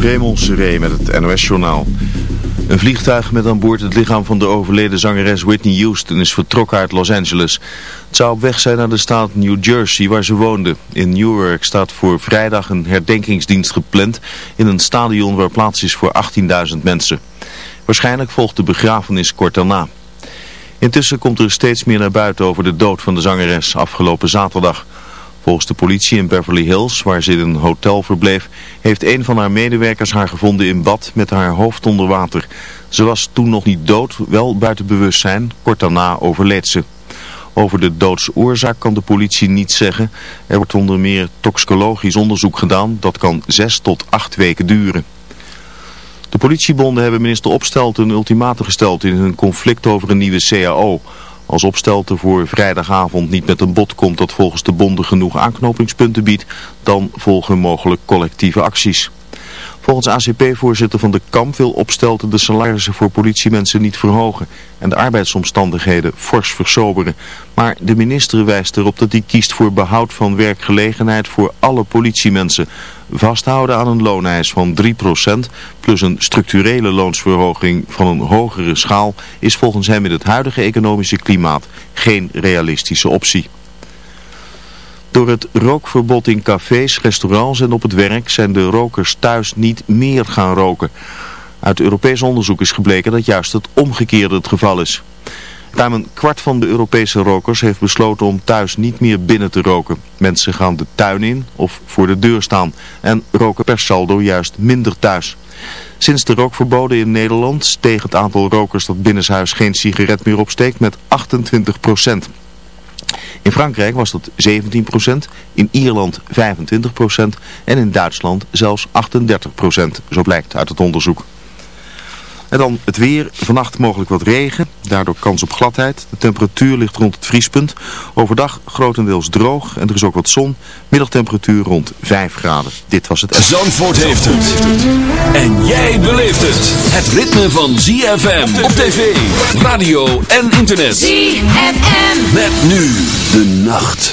Raymond Seré met het NOS-journaal. Een vliegtuig met aan boord het lichaam van de overleden zangeres Whitney Houston is vertrokken uit Los Angeles. Het zou op weg zijn naar de staat New Jersey waar ze woonde. In Newark staat voor vrijdag een herdenkingsdienst gepland in een stadion waar plaats is voor 18.000 mensen. Waarschijnlijk volgt de begrafenis kort daarna. Intussen komt er steeds meer naar buiten over de dood van de zangeres afgelopen zaterdag. Volgens de politie in Beverly Hills, waar ze in een hotel verbleef, heeft een van haar medewerkers haar gevonden in bad met haar hoofd onder water. Ze was toen nog niet dood, wel buiten bewustzijn. Kort daarna overleed ze. Over de doodsoorzaak kan de politie niets zeggen. Er wordt onder meer toxicologisch onderzoek gedaan. Dat kan zes tot acht weken duren. De politiebonden hebben minister Opstelten een ultimatum gesteld in hun conflict over een nieuwe CAO. Als Opstelten voor vrijdagavond niet met een bod komt dat volgens de bonden genoeg aanknopingspunten biedt, dan volgen mogelijk collectieve acties. Volgens ACP-voorzitter Van de Kamp wil Opstelten de salarissen voor politiemensen niet verhogen en de arbeidsomstandigheden fors versoberen. Maar de minister wijst erop dat hij kiest voor behoud van werkgelegenheid voor alle politiemensen. Vasthouden aan een looneis van 3% plus een structurele loonsverhoging van een hogere schaal is volgens hem in het huidige economische klimaat geen realistische optie. Door het rookverbod in cafés, restaurants en op het werk zijn de rokers thuis niet meer gaan roken. Uit Europees onderzoek is gebleken dat juist het omgekeerde het geval is. Ruim een kwart van de Europese rokers heeft besloten om thuis niet meer binnen te roken. Mensen gaan de tuin in of voor de deur staan en roken per saldo juist minder thuis. Sinds de rookverboden in Nederland steeg het aantal rokers dat binnenshuis geen sigaret meer opsteekt met 28 procent. In Frankrijk was dat 17%, in Ierland 25% en in Duitsland zelfs 38%, zo blijkt uit het onderzoek. En dan het weer. Vannacht mogelijk wat regen. Daardoor kans op gladheid. De temperatuur ligt rond het vriespunt. Overdag grotendeels droog. En er is ook wat zon. Middagtemperatuur rond 5 graden. Dit was het... Zandvoort heeft het. En jij beleeft het. Het ritme van ZFM op tv, radio en internet. ZFM. Met nu de nacht.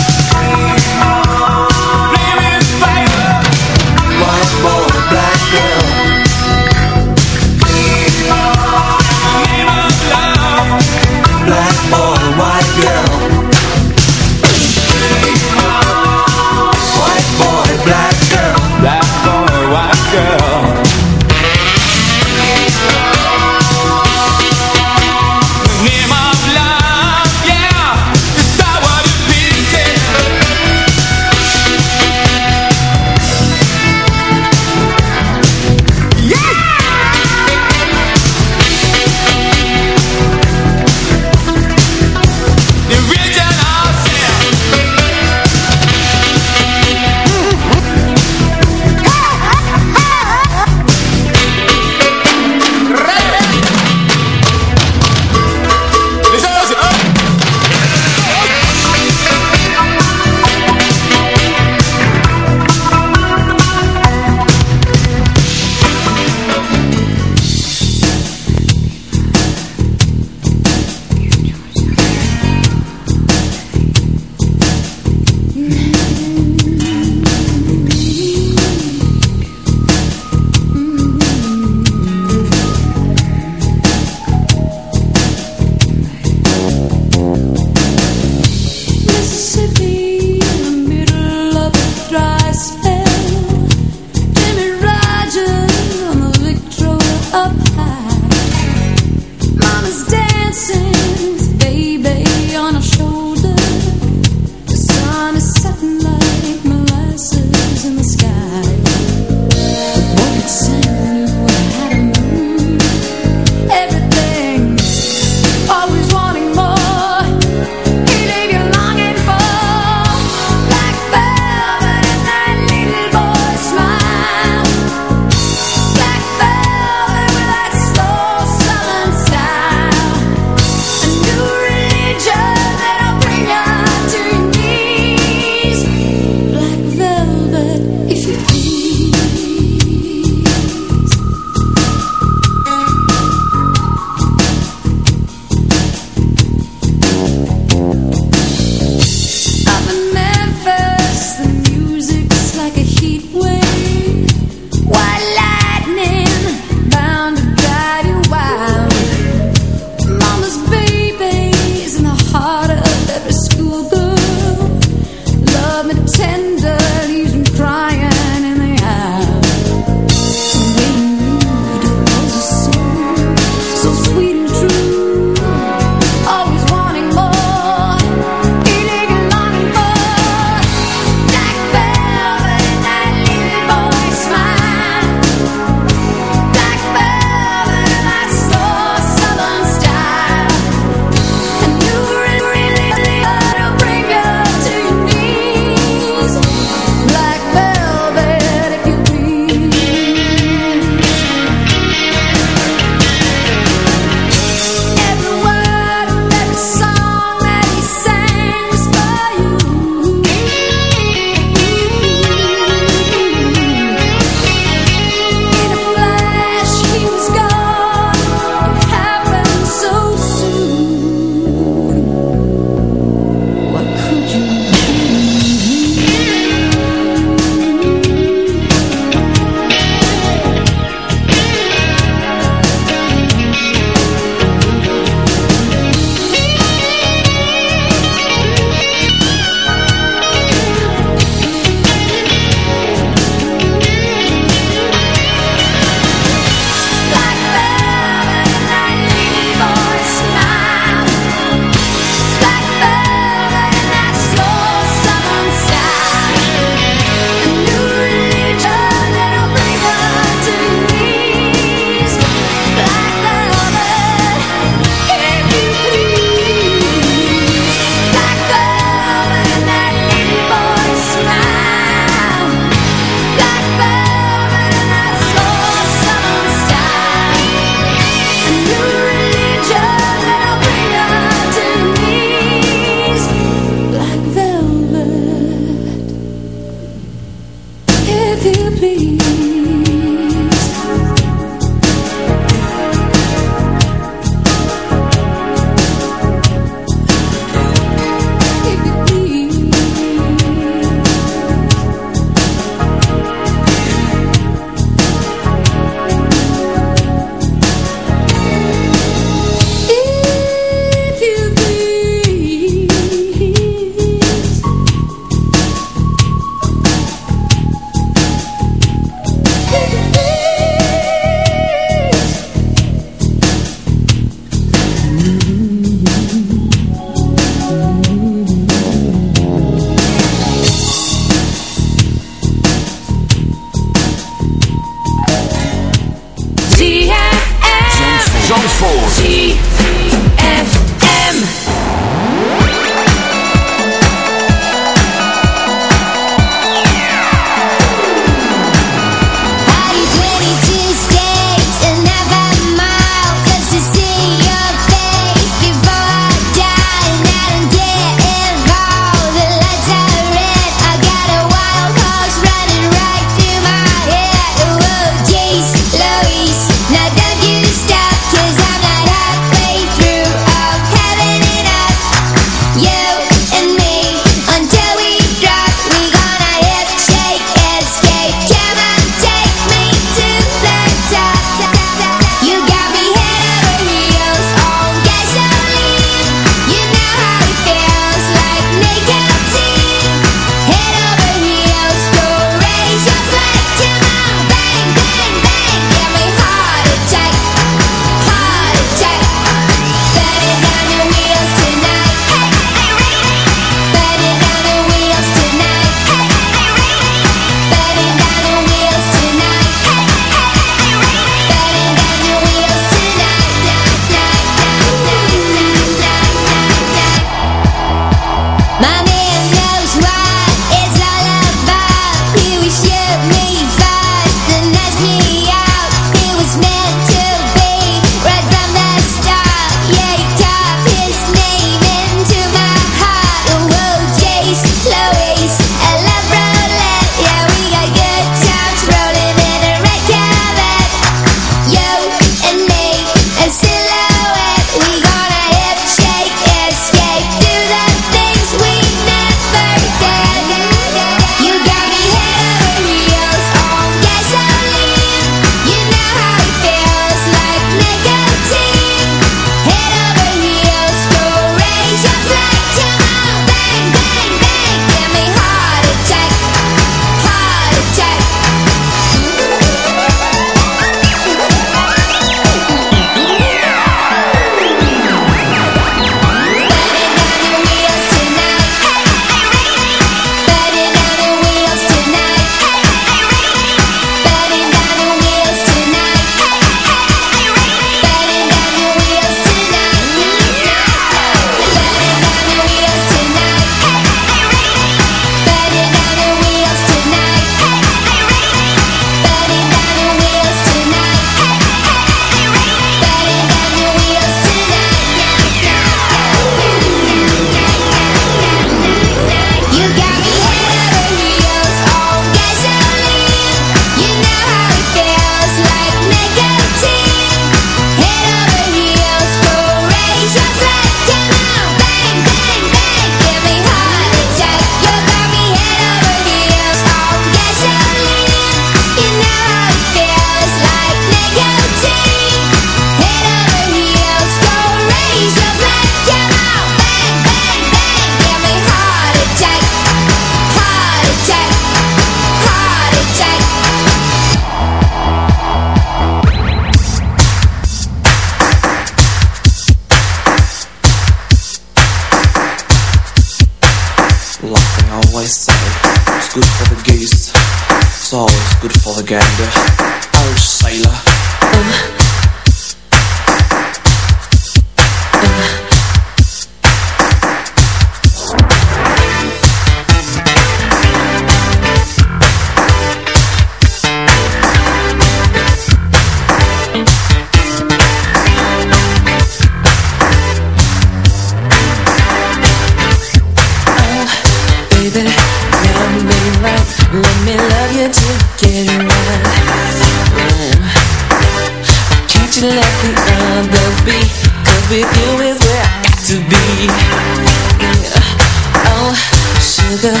Twitter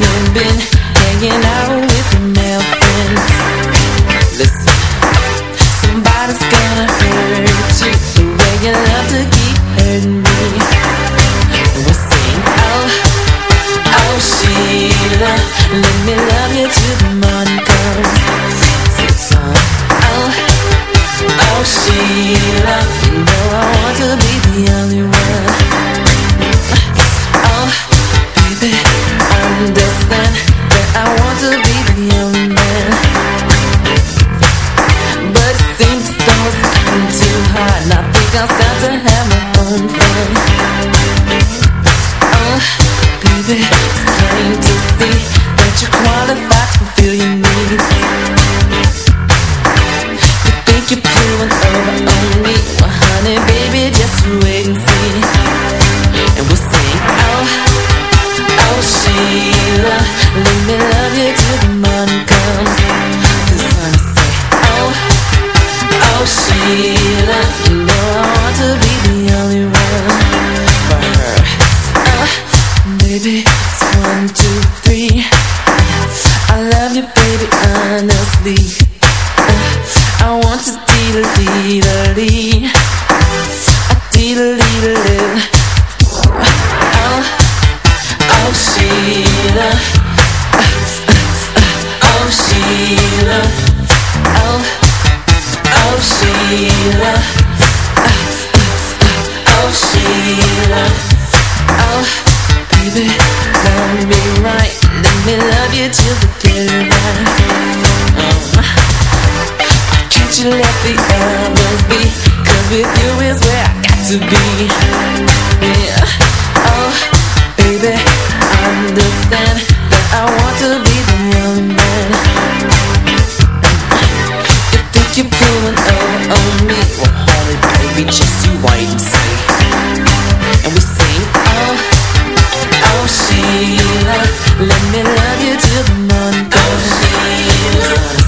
you've been hanging out with your male friends Listen, somebody's gonna hurt you. The way you love to keep hurting me. We're saying, oh, oh Sheila Let me love you the morning on, oh, oh Sheila You know I want to be the only one. it I must be Cause with you is where I got to be. Oh, baby Understand that I want to be the man. You think you're pulling on me Well, baby, just you wait and see. And we sing, oh, oh, Sheila Let me love you till the morning comes. Oh, Sheila.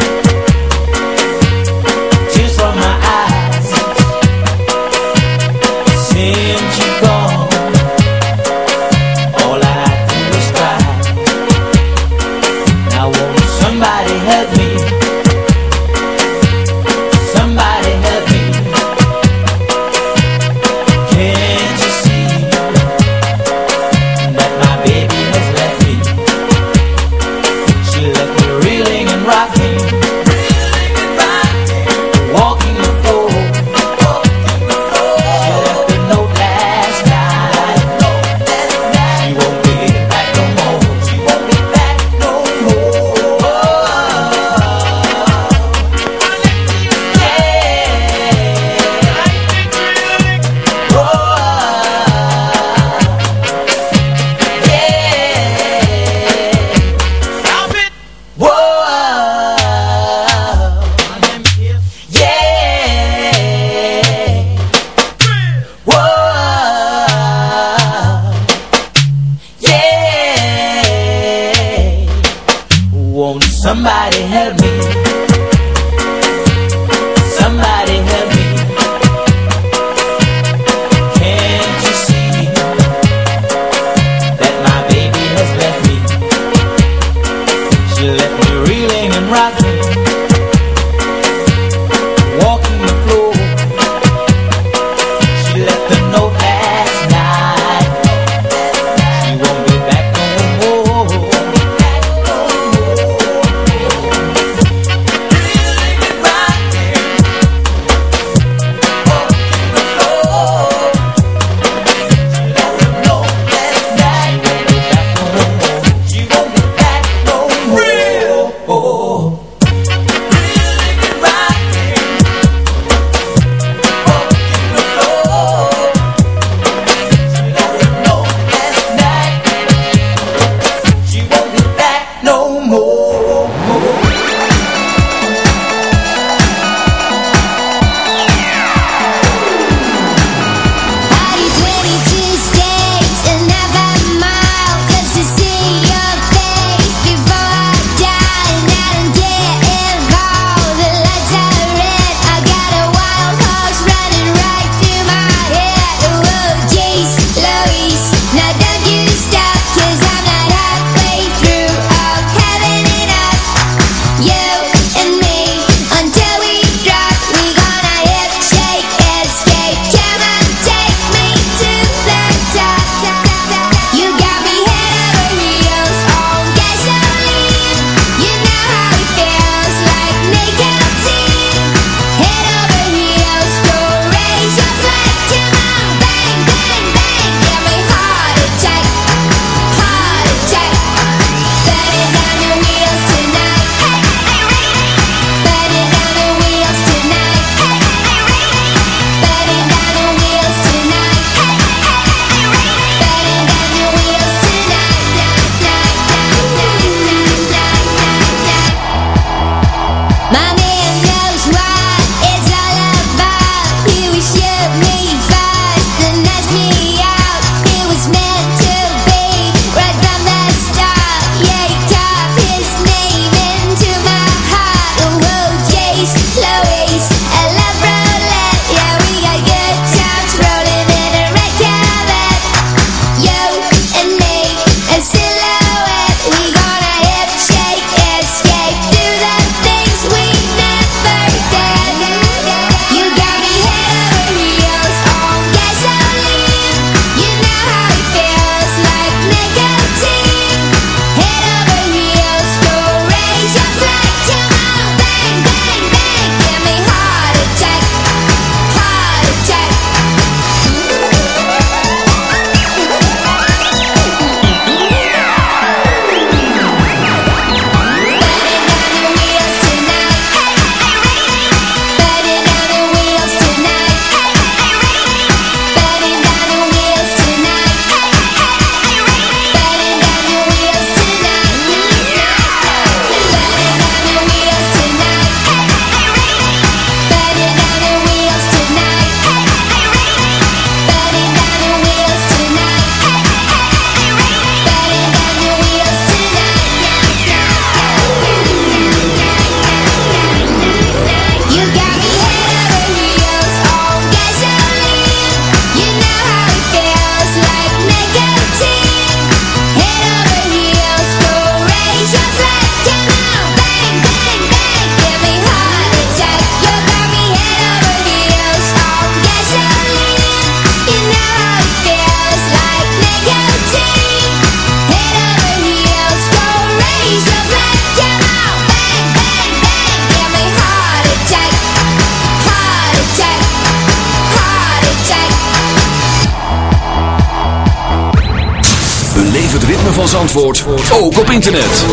van Zandvoort ook op internet.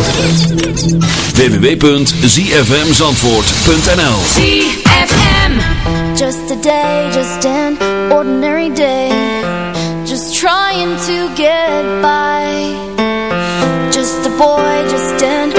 www.zfmzandvoort.nl ZFM Just a day, just an ordinary day. Just trying to get by. Just a boy, just an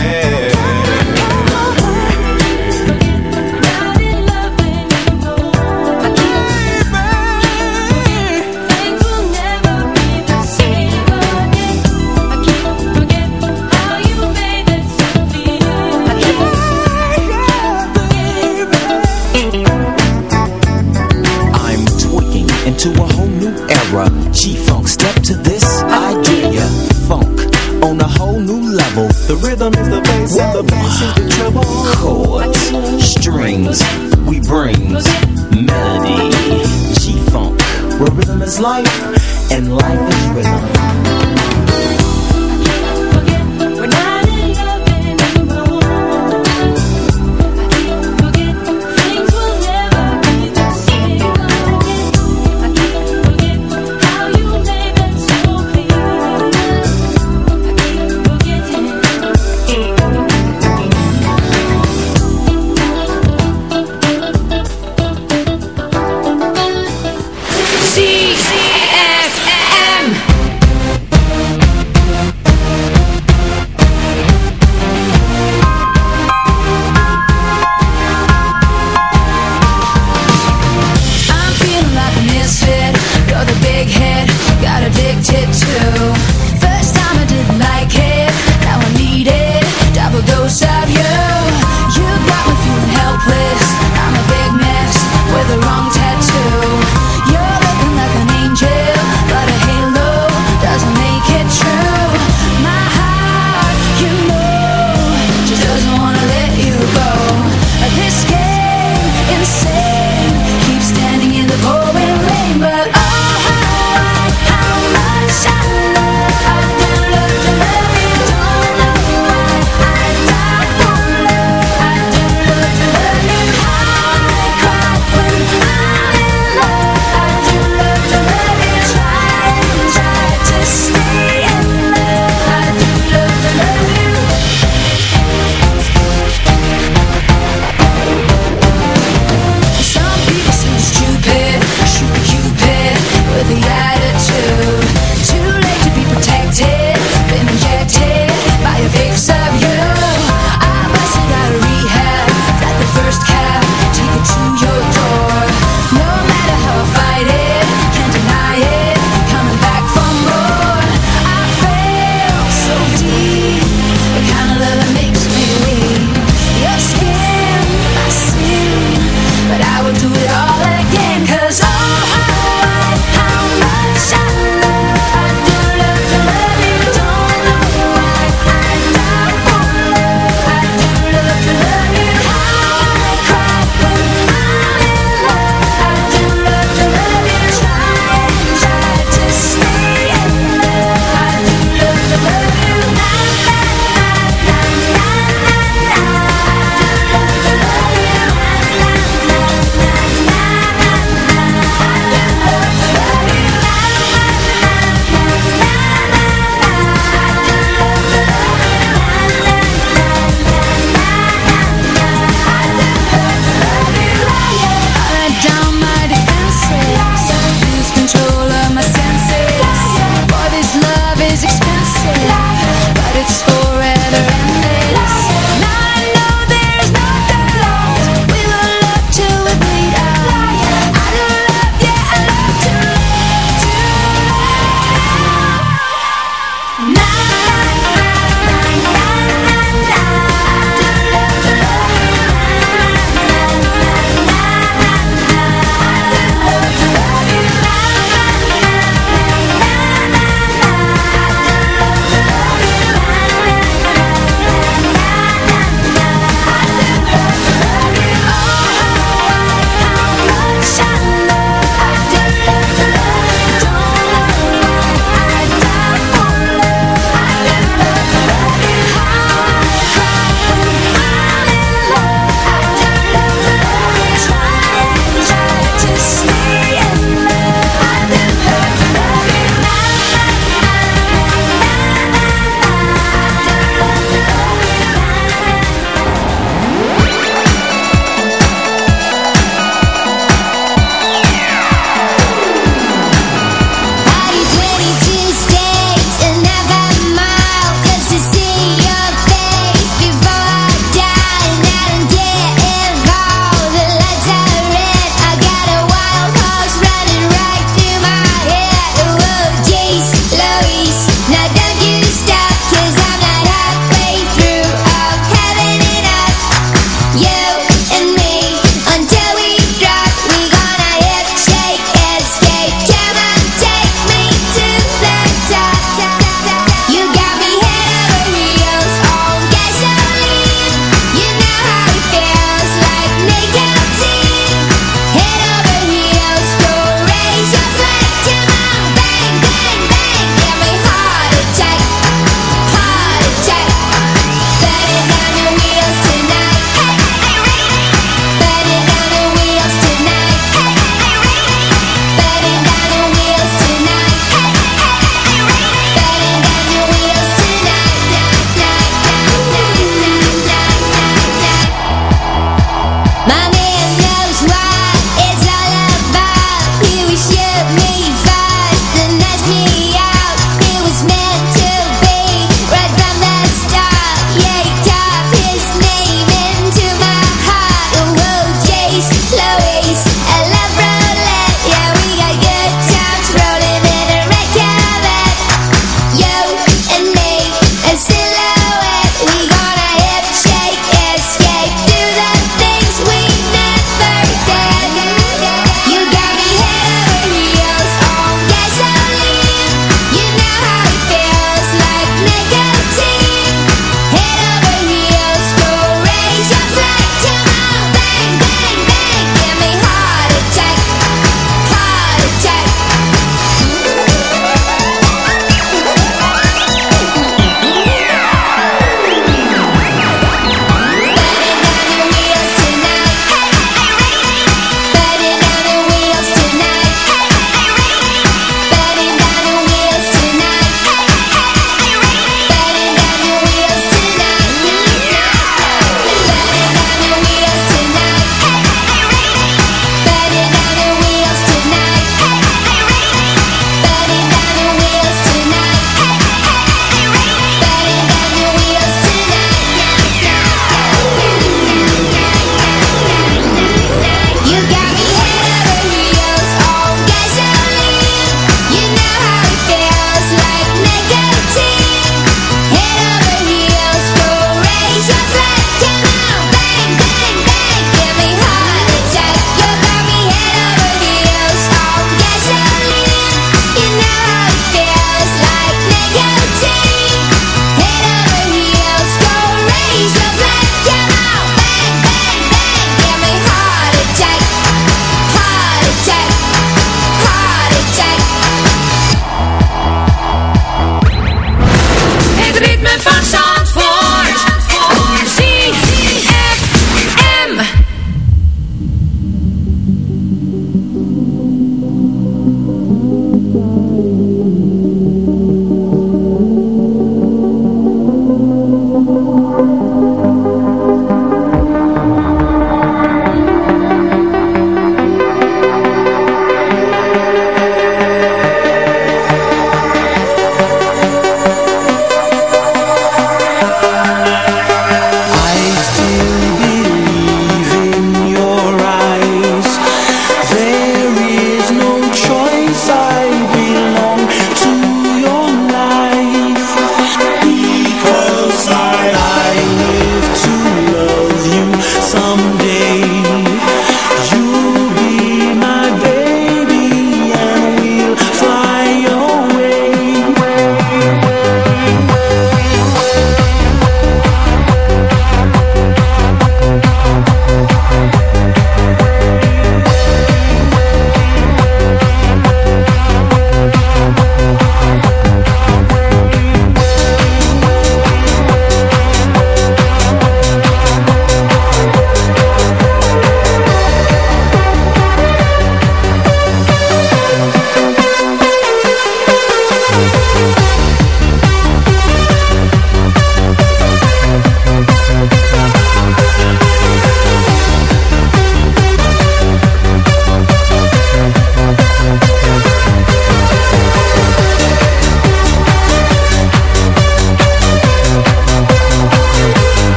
on a whole new level. The rhythm is the bass and the bass is the treble. Chords, strings, we bring melody G-Funk, where rhythm is life and life is rhythm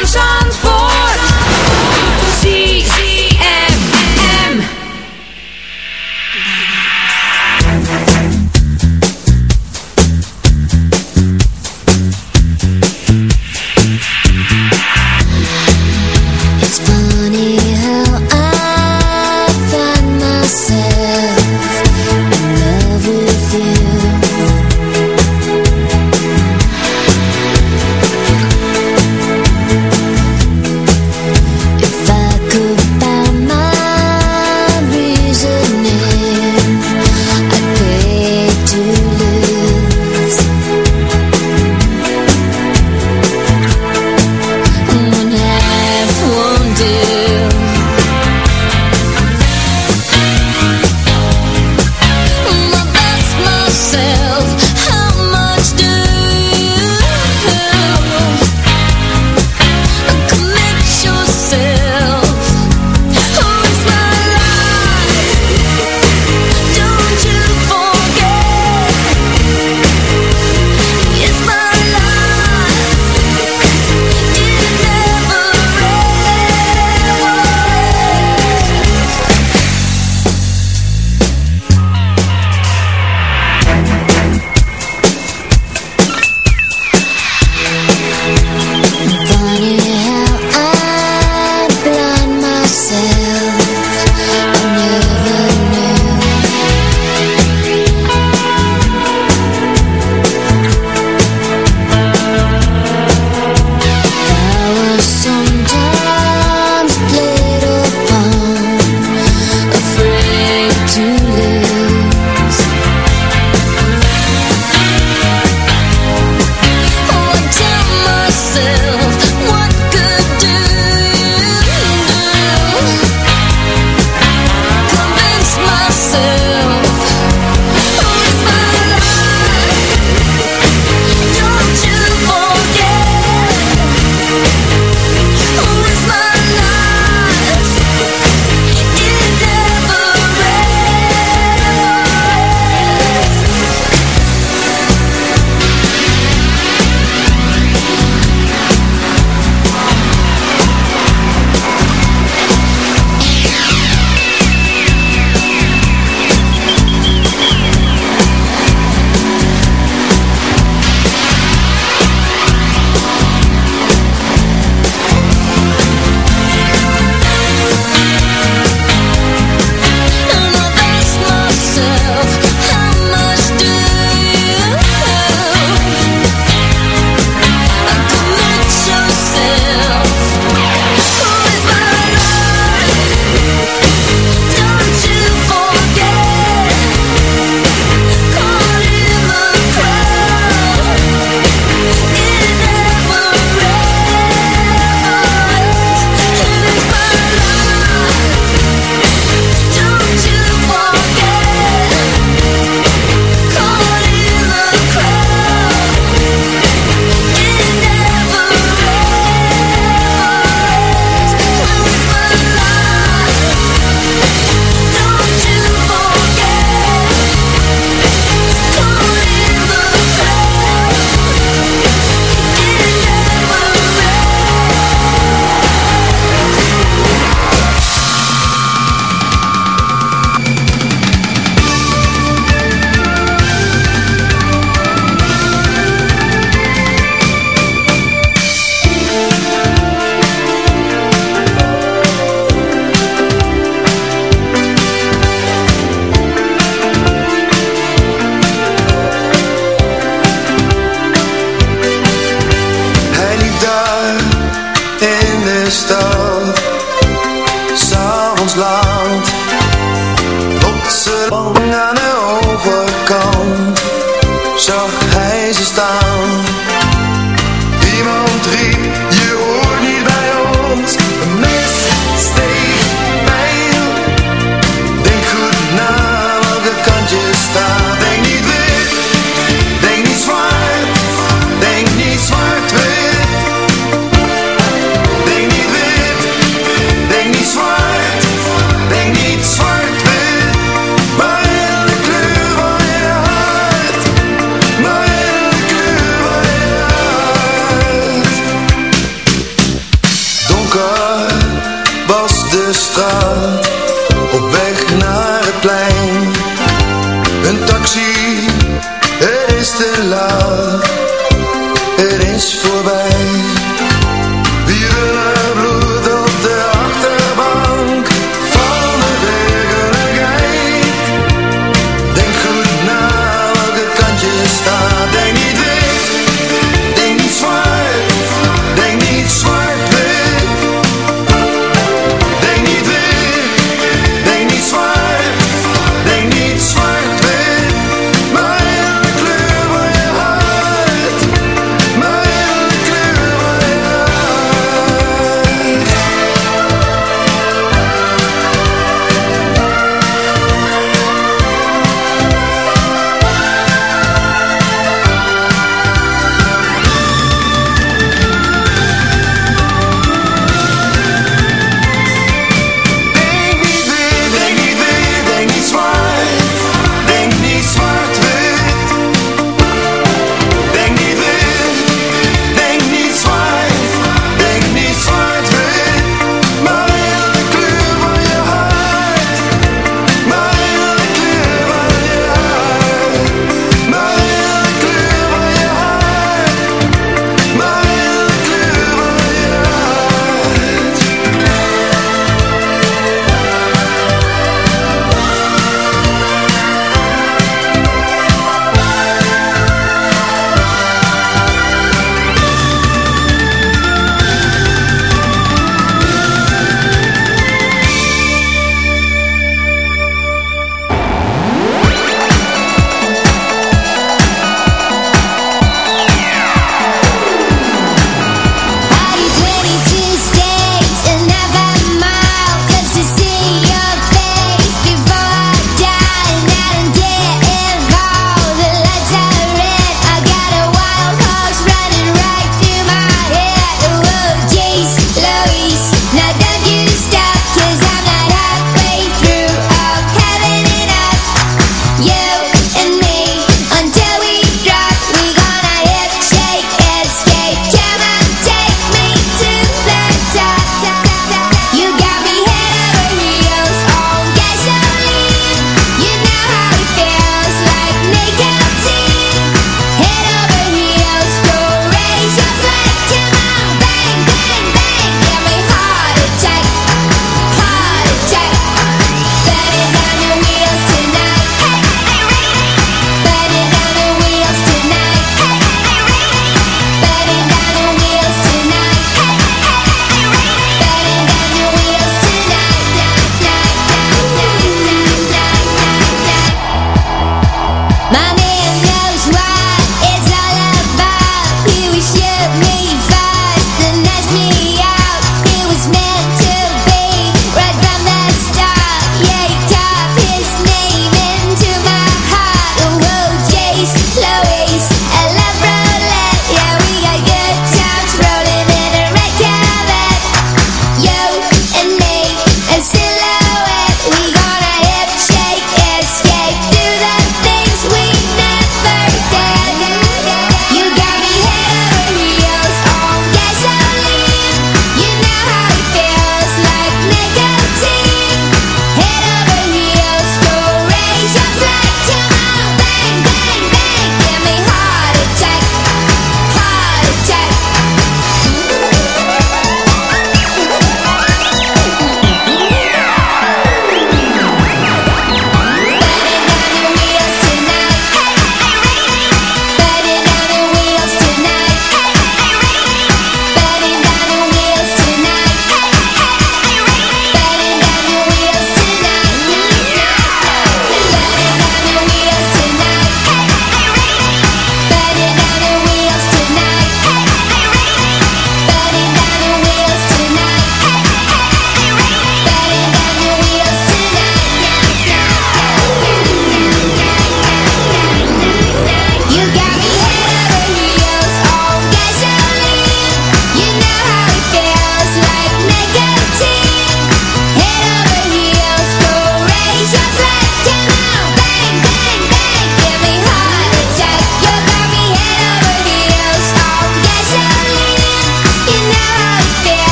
ritme van